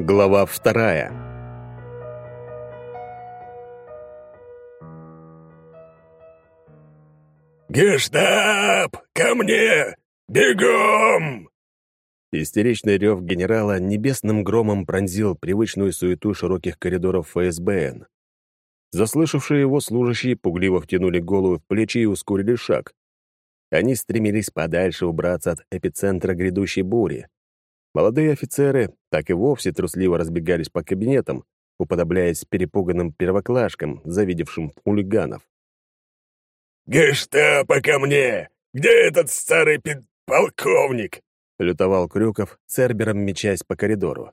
Глава вторая. «Гештаб! Ко мне! Бегом!» Истеричный рев генерала небесным громом пронзил привычную суету широких коридоров ФСБН. Заслышавшие его служащие пугливо втянули голову в плечи и ускорили шаг. Они стремились подальше убраться от эпицентра грядущей бури. Молодые офицеры так и вовсе трусливо разбегались по кабинетам, уподобляясь перепуганным первоклашкам, завидевшим хулиганов. «Гештапо ко мне! Где этот старый полковник?» — лютовал Крюков, цербером мечась по коридору.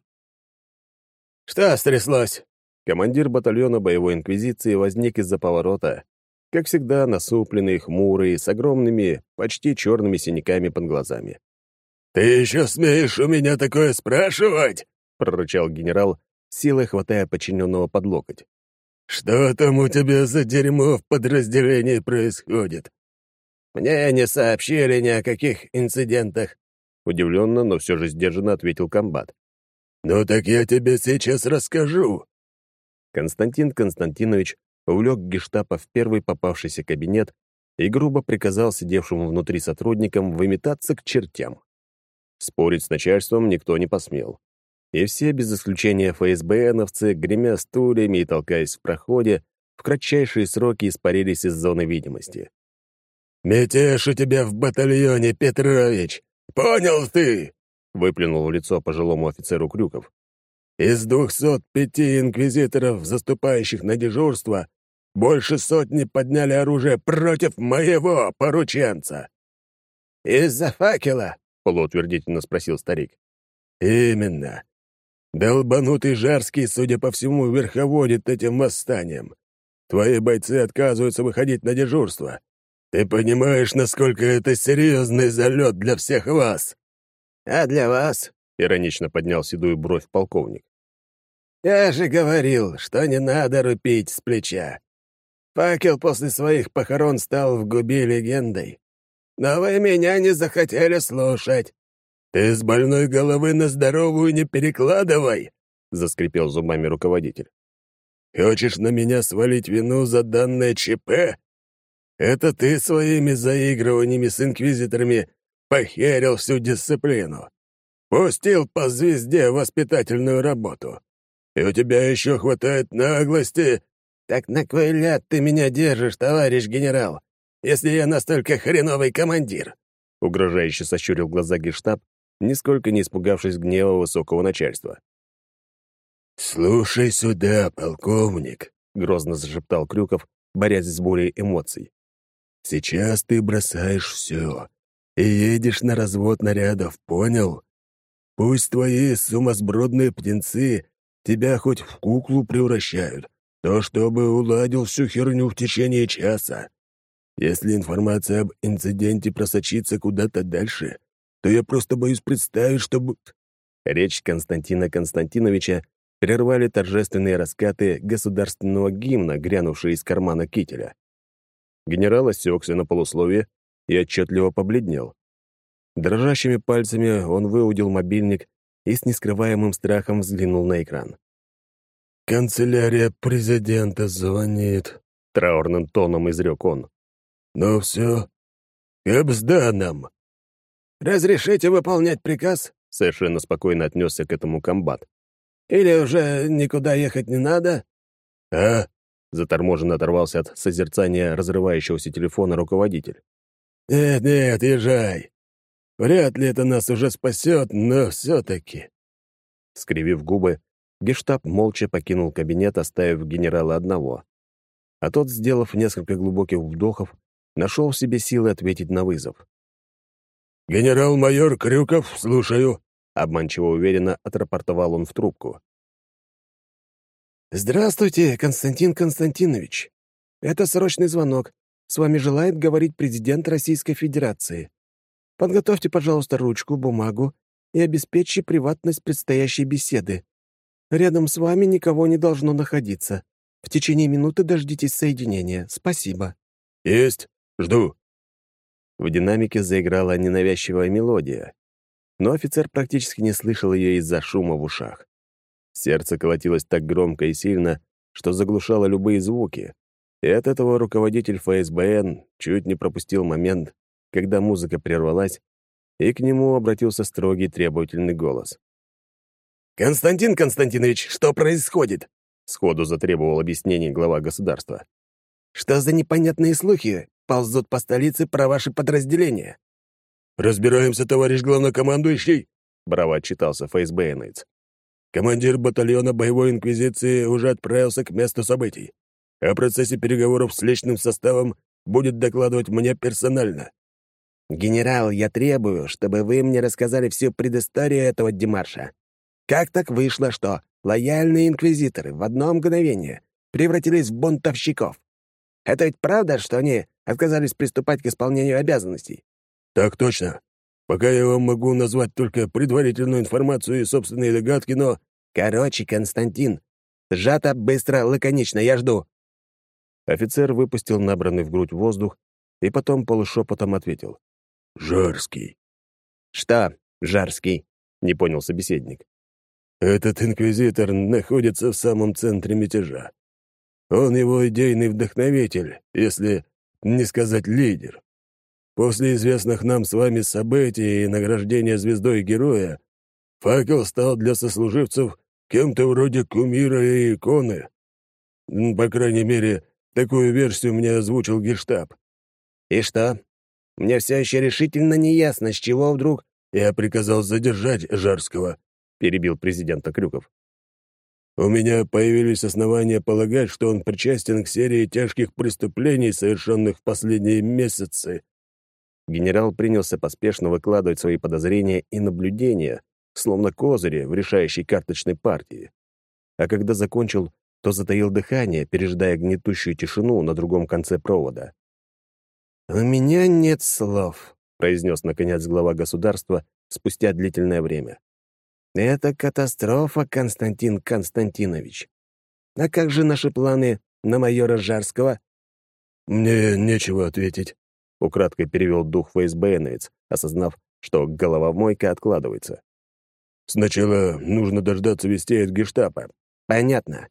«Что стряслось?» Командир батальона боевой инквизиции возник из-за поворота, как всегда насупленный, хмурый, с огромными, почти черными синяками под глазами. «Ты еще смеешь у меня такое спрашивать?» — прорычал генерал, силой хватая подчиненного под локоть. «Что там у тебя за дерьмо в подразделении происходит?» «Мне не сообщили ни о каких инцидентах», — удивленно, но все же сдержанно ответил комбат. «Ну так я тебе сейчас расскажу». Константин Константинович увлек гештапо в первый попавшийся кабинет и грубо приказал сидевшему внутри сотрудникам выметаться к чертям. Спорить с начальством никто не посмел и все, без исключения ФСБНовцы, гремя стульями и толкаясь в проходе, в кратчайшие сроки испарились из зоны видимости. «Мятеж у тебя в батальоне, Петрович! Понял ты?» — выплюнул в лицо пожилому офицеру Крюков. «Из двухсот пяти инквизиторов, заступающих на дежурство, больше сотни подняли оружие против моего порученца». «Из-за факела?» — полуутвердительно спросил старик. «Именно. Долбанутый Жарский, судя по всему, верховодит этим восстанием. Твои бойцы отказываются выходить на дежурство. Ты понимаешь, насколько это серьезный залет для всех вас?» «А для вас?» — иронично поднял седую бровь полковник. «Я же говорил, что не надо рупить с плеча. Факел после своих похорон стал в губи легендой. Но вы меня не захотели слушать. «Ты с больной головы на здоровую не перекладывай!» — заскрипел зубами руководитель. «Хочешь на меня свалить вину за данное ЧП? Это ты своими заигрываниями с инквизиторами похерил всю дисциплину. Пустил по звезде воспитательную работу. И у тебя еще хватает наглости...» «Так на кой ты меня держишь, товарищ генерал, если я настолько хреновый командир?» Угрожающе сощурил глаза гештаб, нисколько не испугавшись гнева высокого начальства. «Слушай сюда, полковник», — грозно зашептал Крюков, борясь с бурей эмоций. «Сейчас ты бросаешь все и едешь на развод нарядов, понял? Пусть твои сумасбродные птенцы тебя хоть в куклу превращают, то чтобы уладил всю херню в течение часа. Если информация об инциденте просочится куда-то дальше, то я просто боюсь представить, чтобы...» Речь Константина Константиновича прервали торжественные раскаты государственного гимна, грянувшие из кармана кителя. Генерал осекся на полусловие и отчетливо побледнел. Дрожащими пальцами он выудил мобильник и с нескрываемым страхом взглянул на экран. «Канцелярия президента звонит», — траурным тоном изрек он. «Ну все, кабзда нам!» «Разрешите выполнять приказ?» — совершенно спокойно отнесся к этому комбат. «Или уже никуда ехать не надо?» «А?» — заторможенно оторвался от созерцания разрывающегося телефона руководитель. «Нет, нет, езжай. Вряд ли это нас уже спасет, но все-таки...» Скривив губы, гештаб молча покинул кабинет, оставив генерала одного. А тот, сделав несколько глубоких вдохов, нашел в себе силы ответить на вызов. «Генерал-майор Крюков, слушаю», — обманчиво уверенно отрапортовал он в трубку. «Здравствуйте, Константин Константинович. Это срочный звонок. С вами желает говорить президент Российской Федерации. Подготовьте, пожалуйста, ручку, бумагу и обеспечьте приватность предстоящей беседы. Рядом с вами никого не должно находиться. В течение минуты дождитесь соединения. Спасибо». «Есть. Жду». В динамике заиграла ненавязчивая мелодия, но офицер практически не слышал ее из-за шума в ушах. Сердце колотилось так громко и сильно, что заглушало любые звуки. И от этого руководитель ФСБН чуть не пропустил момент, когда музыка прервалась, и к нему обратился строгий требовательный голос. «Константин Константинович, что происходит?» Сходу затребовал объяснений глава государства. «Что за непонятные слухи ползут по столице про ваши подразделения?» «Разбираемся, товарищ главнокомандующий», — браво отчитался ФСБНец. «Командир батальона боевой инквизиции уже отправился к месту событий. О процессе переговоров с личным составом будет докладывать мне персонально». «Генерал, я требую, чтобы вы мне рассказали всю предысторию этого демарша. Как так вышло, что лояльные инквизиторы в одно мгновение превратились в бунтовщиков? Это ведь правда, что они отказались приступать к исполнению обязанностей?» «Так точно. Пока я вам могу назвать только предварительную информацию и собственные догадки, но...» «Короче, Константин, сжато, быстро, лаконично, я жду». Офицер выпустил набранный в грудь воздух и потом полушепотом ответил. «Жарский». «Что, Жарский?» — не понял собеседник. Этот инквизитор находится в самом центре мятежа. Он его идейный вдохновитель, если не сказать лидер. После известных нам с вами событий и награждения звездой героя, факел стал для сослуживцев кем-то вроде кумира и иконы. По крайней мере, такую версию мне озвучил гештаб. «И что? Мне все еще решительно не ясно, с чего вдруг...» Я приказал задержать Жарского, — перебил президента Крюков. «У меня появились основания полагать, что он причастен к серии тяжких преступлений, совершенных в последние месяцы». Генерал принялся поспешно выкладывать свои подозрения и наблюдения, словно козыри в решающей карточной партии. А когда закончил, то затаил дыхание, пережидая гнетущую тишину на другом конце провода. «У меня нет слов», — произнес, наконец, глава государства спустя длительное время. Это катастрофа, Константин Константинович. А как же наши планы на майора Жарского? Мне нечего ответить, украдкой перевел дух ФСБНовец, осознав, что головомойка откладывается. Сначала нужно дождаться вестей от гештапа. Понятно.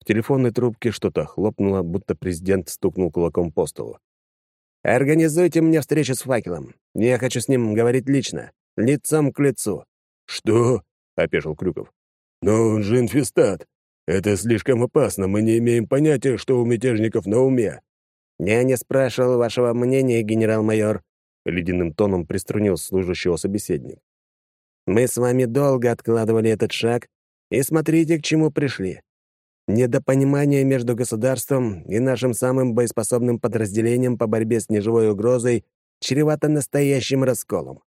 В телефонной трубке что-то хлопнуло, будто президент стукнул кулаком по столу. «Организуйте мне встречу с факелом. Я хочу с ним говорить лично, лицом к лицу». «Что?» — опешил Крюков. «Но он же инфестат. Это слишком опасно. Мы не имеем понятия, что у мятежников на уме». «Я не спрашивал вашего мнения, генерал-майор», — ледяным тоном приструнил служащего собеседник. «Мы с вами долго откладывали этот шаг, и смотрите, к чему пришли. Недопонимание между государством и нашим самым боеспособным подразделением по борьбе с неживой угрозой чревато настоящим расколом.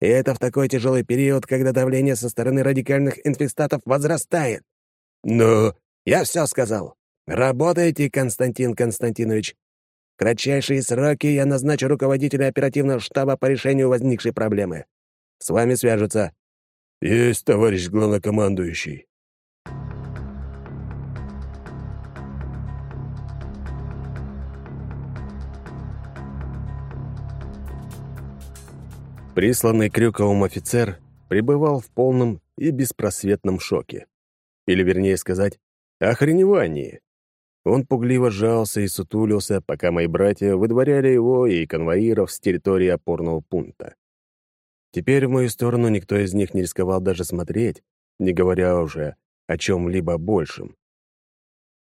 И это в такой тяжелый период, когда давление со стороны радикальных инфестатов возрастает. Но... Я все сказал. Работайте, Константин Константинович. В кратчайшие сроки я назначу руководителя оперативного штаба по решению возникшей проблемы. С вами свяжутся. Есть, товарищ главнокомандующий. Присланный Крюковым офицер пребывал в полном и беспросветном шоке. Или, вернее сказать, охреневании. Он пугливо сжался и сутулился, пока мои братья выдворяли его и конвоиров с территории опорного пункта. Теперь в мою сторону никто из них не рисковал даже смотреть, не говоря уже о чем-либо большем.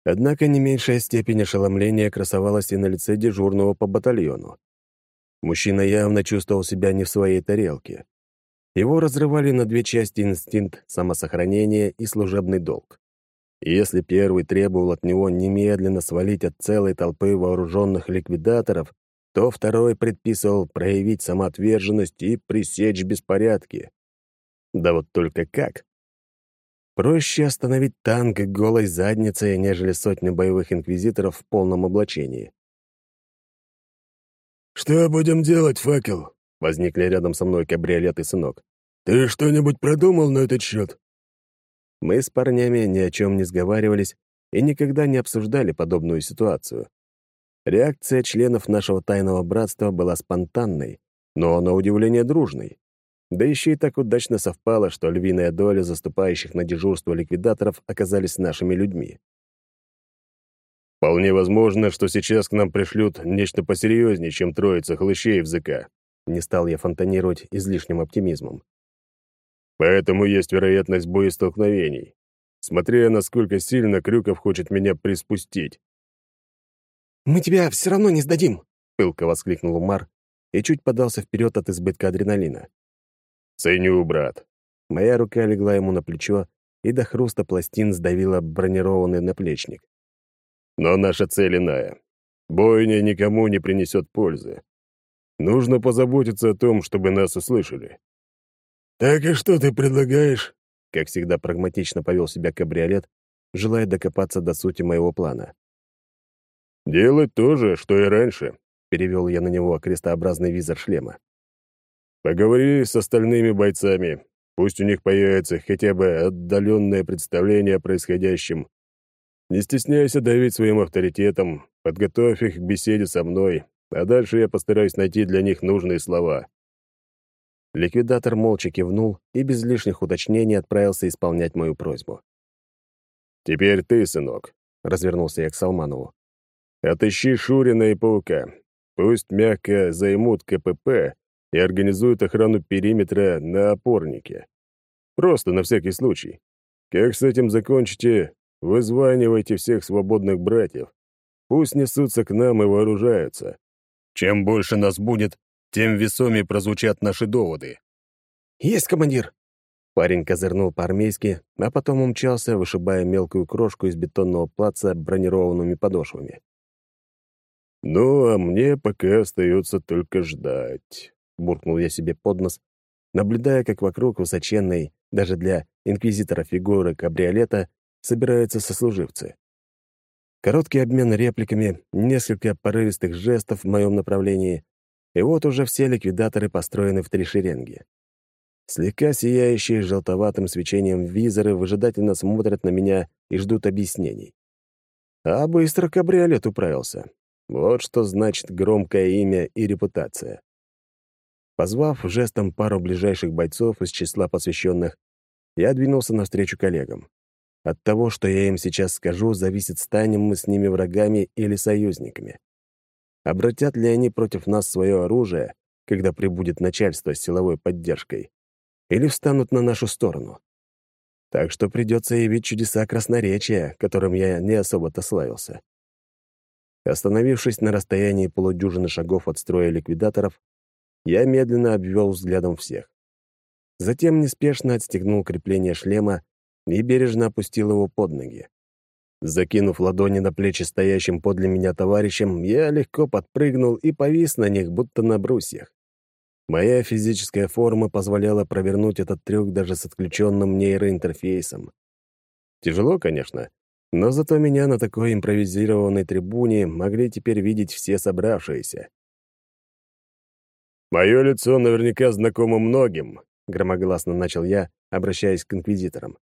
Однако не меньшая степень ошеломления красовалась и на лице дежурного по батальону. Мужчина явно чувствовал себя не в своей тарелке. Его разрывали на две части инстинкт самосохранения и служебный долг. И если первый требовал от него немедленно свалить от целой толпы вооруженных ликвидаторов, то второй предписывал проявить самоотверженность и пресечь беспорядки. Да вот только как? Проще остановить танк голой задницей, нежели сотни боевых инквизиторов в полном облачении. «Что будем делать, факел?» Возникли рядом со мной кабриолет и сынок. «Ты что-нибудь продумал на этот счет?» Мы с парнями ни о чем не сговаривались и никогда не обсуждали подобную ситуацию. Реакция членов нашего тайного братства была спонтанной, но на удивление дружной. Да еще и так удачно совпало, что львиная доля заступающих на дежурство ликвидаторов оказались нашими людьми. Вполне возможно, что сейчас к нам пришлют нечто посерьезнее, чем троица хлыщей в ЗК. Не стал я фонтанировать излишним оптимизмом. Поэтому есть вероятность боестолкновений, смотря насколько сильно Крюков хочет меня приспустить. «Мы тебя все равно не сдадим!» — пылко воскликнул Умар и чуть подался вперед от избытка адреналина. «Ценю, брат». Моя рука легла ему на плечо и до хруста пластин сдавила бронированный наплечник. «Но наша цель иная. Бойня никому не принесет пользы. Нужно позаботиться о том, чтобы нас услышали». «Так и что ты предлагаешь?» Как всегда прагматично повел себя кабриолет, желая докопаться до сути моего плана. «Делать то же, что и раньше», — перевел я на него крестообразный визор шлема. Поговори с остальными бойцами. Пусть у них появится хотя бы отдаленное представление о происходящем. Не стесняйся давить своим авторитетом, подготовь их к беседе со мной, а дальше я постараюсь найти для них нужные слова». Ликвидатор молча кивнул и без лишних уточнений отправился исполнять мою просьбу. «Теперь ты, сынок», — развернулся я к Салманову. «Отыщи Шурина и Паука. Пусть мягко займут КПП и организуют охрану периметра на опорнике. Просто на всякий случай. Как с этим закончите, вызванивайте всех свободных братьев. Пусть несутся к нам и вооружаются. Чем больше нас будет, тем весомее прозвучат наши доводы. «Есть, командир!» Парень козырнул по-армейски, а потом умчался, вышибая мелкую крошку из бетонного плаца бронированными подошвами. «Ну, а мне пока остается только ждать». — буркнул я себе под нос, наблюдая, как вокруг высоченной, даже для инквизитора фигуры кабриолета, собираются сослуживцы. Короткий обмен репликами, несколько порывистых жестов в моем направлении, и вот уже все ликвидаторы построены в три шеренги. Слегка сияющие желтоватым свечением визоры выжидательно смотрят на меня и ждут объяснений. А быстро кабриолет управился. Вот что значит громкое имя и репутация. Позвав жестом пару ближайших бойцов из числа посвященных, я двинулся навстречу коллегам. От того, что я им сейчас скажу, зависит, станем мы с ними врагами или союзниками. Обратят ли они против нас свое оружие, когда прибудет начальство с силовой поддержкой, или встанут на нашу сторону? Так что придется явить чудеса красноречия, которым я не особо-то славился. Остановившись на расстоянии полудюжины шагов от строя ликвидаторов, я медленно обвел взглядом всех. Затем неспешно отстегнул крепление шлема и бережно опустил его под ноги. Закинув ладони на плечи стоящим подле меня товарищам, я легко подпрыгнул и повис на них, будто на брусьях. Моя физическая форма позволяла провернуть этот трюк даже с отключенным нейроинтерфейсом. Тяжело, конечно, но зато меня на такой импровизированной трибуне могли теперь видеть все собравшиеся. «Мое лицо наверняка знакомо многим», — громогласно начал я, обращаясь к инквизиторам.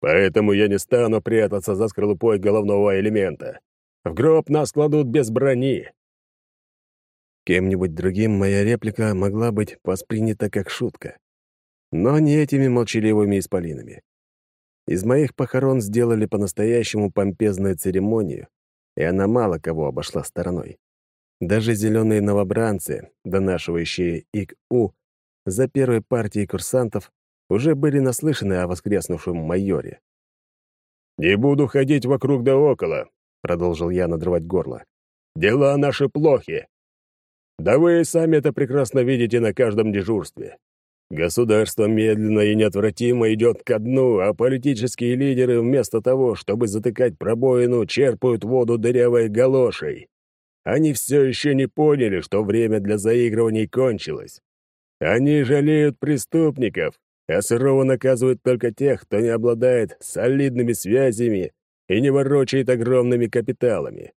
«Поэтому я не стану прятаться за скорлупой головного элемента. В гроб нас кладут без брони». Кем-нибудь другим моя реплика могла быть воспринята как шутка. Но не этими молчаливыми исполинами. Из моих похорон сделали по-настоящему помпезную церемонию, и она мало кого обошла стороной. Даже зеленые новобранцы, донашивающие ИКУ, за первой партией курсантов уже были наслышаны о воскреснувшем майоре. «Не буду ходить вокруг да около», — продолжил я надрывать горло. «Дела наши плохи. Да вы сами это прекрасно видите на каждом дежурстве. Государство медленно и неотвратимо идет ко дну, а политические лидеры вместо того, чтобы затыкать пробоину, черпают воду дырявой галошей. Они все еще не поняли, что время для заигрываний кончилось. Они жалеют преступников, а сурово наказывают только тех, кто не обладает солидными связями и не ворочает огромными капиталами.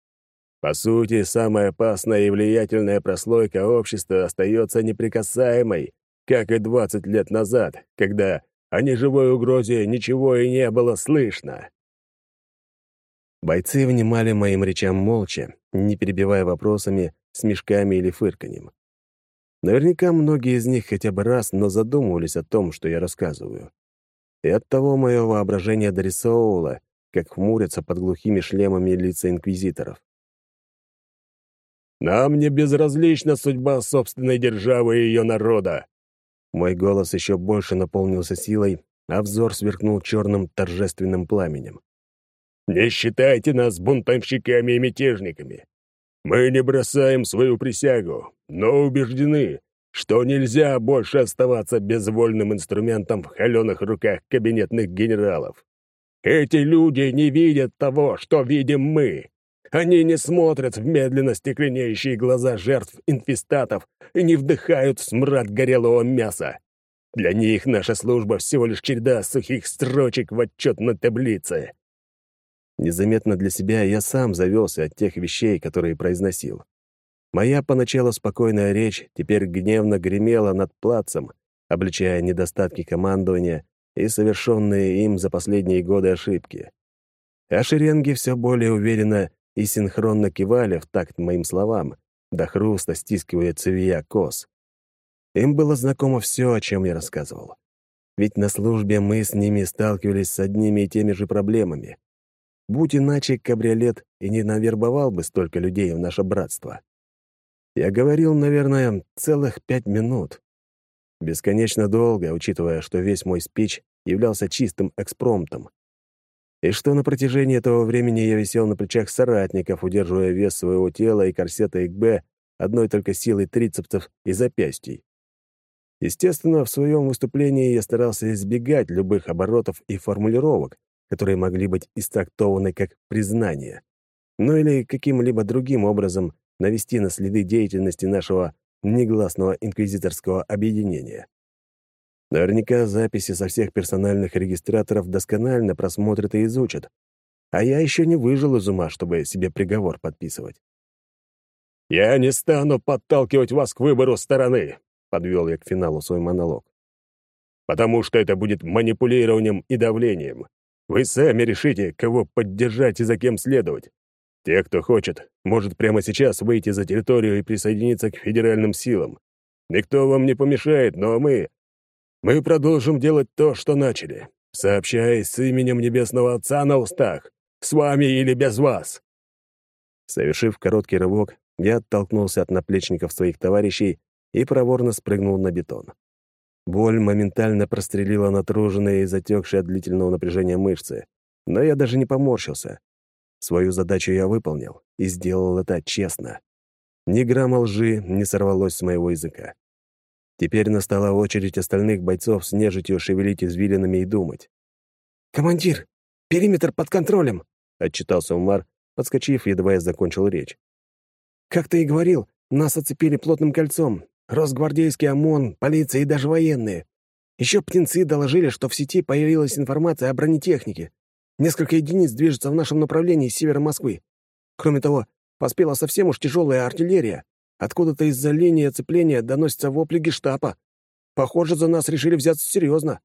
По сути, самая опасная и влиятельная прослойка общества остается неприкасаемой, как и 20 лет назад, когда о неживой угрозе ничего и не было слышно. Бойцы внимали моим речам молча, не перебивая вопросами, смешками или фырканьем. Наверняка многие из них хотя бы раз, но задумывались о том, что я рассказываю. И оттого мое воображение дорисовывало, как хмурятся под глухими шлемами лица инквизиторов. «Нам не безразлична судьба собственной державы и ее народа!» Мой голос еще больше наполнился силой, а взор сверкнул черным торжественным пламенем. «Не считайте нас бунтовщиками и мятежниками. Мы не бросаем свою присягу, но убеждены, что нельзя больше оставаться безвольным инструментом в холеных руках кабинетных генералов. Эти люди не видят того, что видим мы. Они не смотрят в медленно стекленеющие глаза жертв инфестатов и не вдыхают смрад горелого мяса. Для них наша служба всего лишь череда сухих строчек в отчетной таблице. Незаметно для себя я сам завелся от тех вещей, которые произносил. Моя поначалу спокойная речь теперь гневно гремела над плацем, обличая недостатки командования и совершенные им за последние годы ошибки. А шеренги все более уверенно и синхронно кивали в такт моим словам, до хруста стискивая цевья кос. Им было знакомо все, о чем я рассказывал. Ведь на службе мы с ними сталкивались с одними и теми же проблемами. Будь иначе, кабриолет и не навербовал бы столько людей в наше братство. Я говорил, наверное, целых пять минут. Бесконечно долго, учитывая, что весь мой спич являлся чистым экспромтом. И что на протяжении этого времени я висел на плечах соратников, удерживая вес своего тела и корсета ИКБ одной только силой трицепсов и запястий. Естественно, в своем выступлении я старался избегать любых оборотов и формулировок, которые могли быть истрактованы как признание, ну или каким-либо другим образом навести на следы деятельности нашего негласного инквизиторского объединения. Наверняка записи со всех персональных регистраторов досконально просмотрят и изучат, а я еще не выжил из ума, чтобы себе приговор подписывать. «Я не стану подталкивать вас к выбору стороны», — подвел я к финалу свой монолог. «Потому что это будет манипулированием и давлением. Вы сами решите, кого поддержать и за кем следовать. Те, кто хочет, может прямо сейчас выйти за территорию и присоединиться к федеральным силам. Никто вам не помешает, но мы... Мы продолжим делать то, что начали, сообщаясь с именем Небесного Отца на устах, с вами или без вас». Совершив короткий рывок, я оттолкнулся от наплечников своих товарищей и проворно спрыгнул на бетон. Боль моментально прострелила натруженные и затекшие от длительного напряжения мышцы, но я даже не поморщился. Свою задачу я выполнил и сделал это честно. Ни грамма лжи не сорвалось с моего языка. Теперь настала очередь остальных бойцов с нежитью шевелить извилинами и думать. «Командир, периметр под контролем!» — отчитался Умар, подскочив, едва я закончил речь. «Как ты и говорил, нас оцепили плотным кольцом. Росгвардейский ОМОН, полиция и даже военные. Еще птенцы доложили, что в сети появилась информация о бронетехнике. Несколько единиц движется в нашем направлении с севера Москвы. Кроме того, поспела совсем уж тяжелая артиллерия. Откуда-то из-за линии оцепления доносятся вопли гештапо. Похоже, за нас решили взяться серьезно.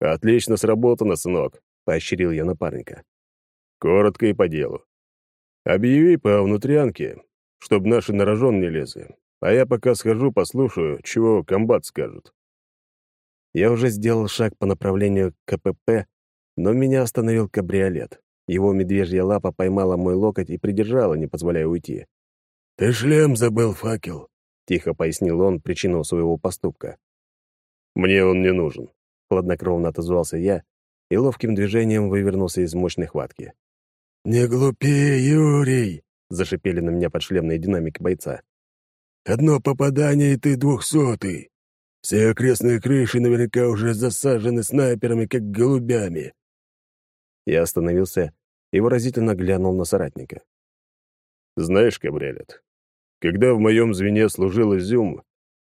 «Отлично сработано, сынок», — поощрил я напарника. «Коротко и по делу. Объяви по внутрянке, чтобы наши на рожон не лезли, а я пока схожу послушаю, чего комбат скажет». Я уже сделал шаг по направлению к КПП, но меня остановил кабриолет. Его медвежья лапа поймала мой локоть и придержала, не позволяя уйти. «Ты шлем забыл, факел», — тихо пояснил он причину своего поступка. «Мне он не нужен», — хладнокровно отозвался я и ловким движением вывернулся из мощной хватки. «Не глупи, Юрий!» — зашипели на меня подшлемные динамики бойца. «Одно попадание, и ты двухсотый. Все окрестные крыши наверняка уже засажены снайперами, как голубями. Я остановился и выразительно глянул на соратника. «Знаешь, Кабрелет, когда в моем звене служил Изюм,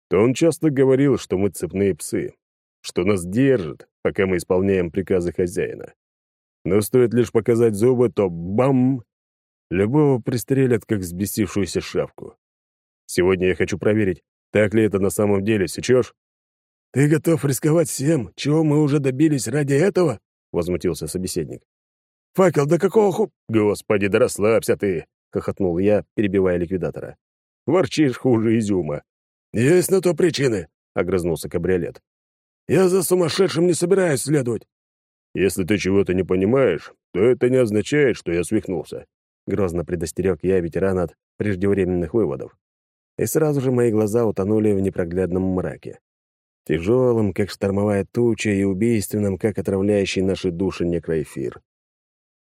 то он часто говорил, что мы цепные псы, что нас держат, пока мы исполняем приказы хозяина. Но стоит лишь показать зубы, то бам! Любого пристрелят, как взбесившуюся шавку. Сегодня я хочу проверить, так ли это на самом деле, сечешь? «Ты готов рисковать всем, чего мы уже добились ради этого?» — возмутился собеседник. «Факел, да какого ху...» «Господи, да расслабься ты!» — хохотнул я, перебивая ликвидатора. «Ворчишь хуже изюма. «Есть на то причины», — огрызнулся кабриолет. «Я за сумасшедшим не собираюсь следовать». «Если ты чего-то не понимаешь, то это не означает, что я свихнулся», — грозно предостерег я ветерана от преждевременных выводов. И сразу же мои глаза утонули в непроглядном мраке. Тяжелым, как штормовая туча, и убийственным, как отравляющий наши души некроэфир.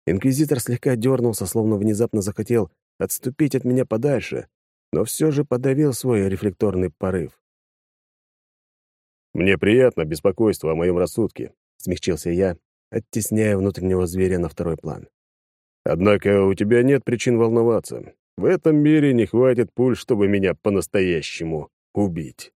Инквизитор слегка дернулся, словно внезапно захотел отступить от меня подальше, но все же подавил свой рефлекторный порыв. «Мне приятно беспокойство о моем рассудке», — смягчился я, оттесняя внутреннего зверя на второй план. «Однако у тебя нет причин волноваться. В этом мире не хватит пуль, чтобы меня по-настоящему убить».